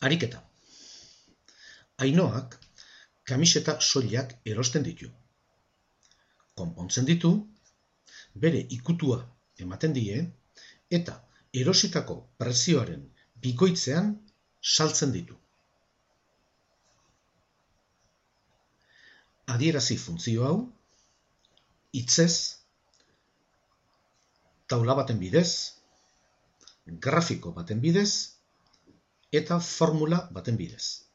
Ariketa. Ainoak kamiseta soilak erosten ditu. Konpontzen ditu, bere ikutua ematen die eta erositako prezioaren bikoitzean saltzen ditu. Adierazi funtzio hau hitzez, taula baten bidez, grafiko baten bidez eta formula baten bidez.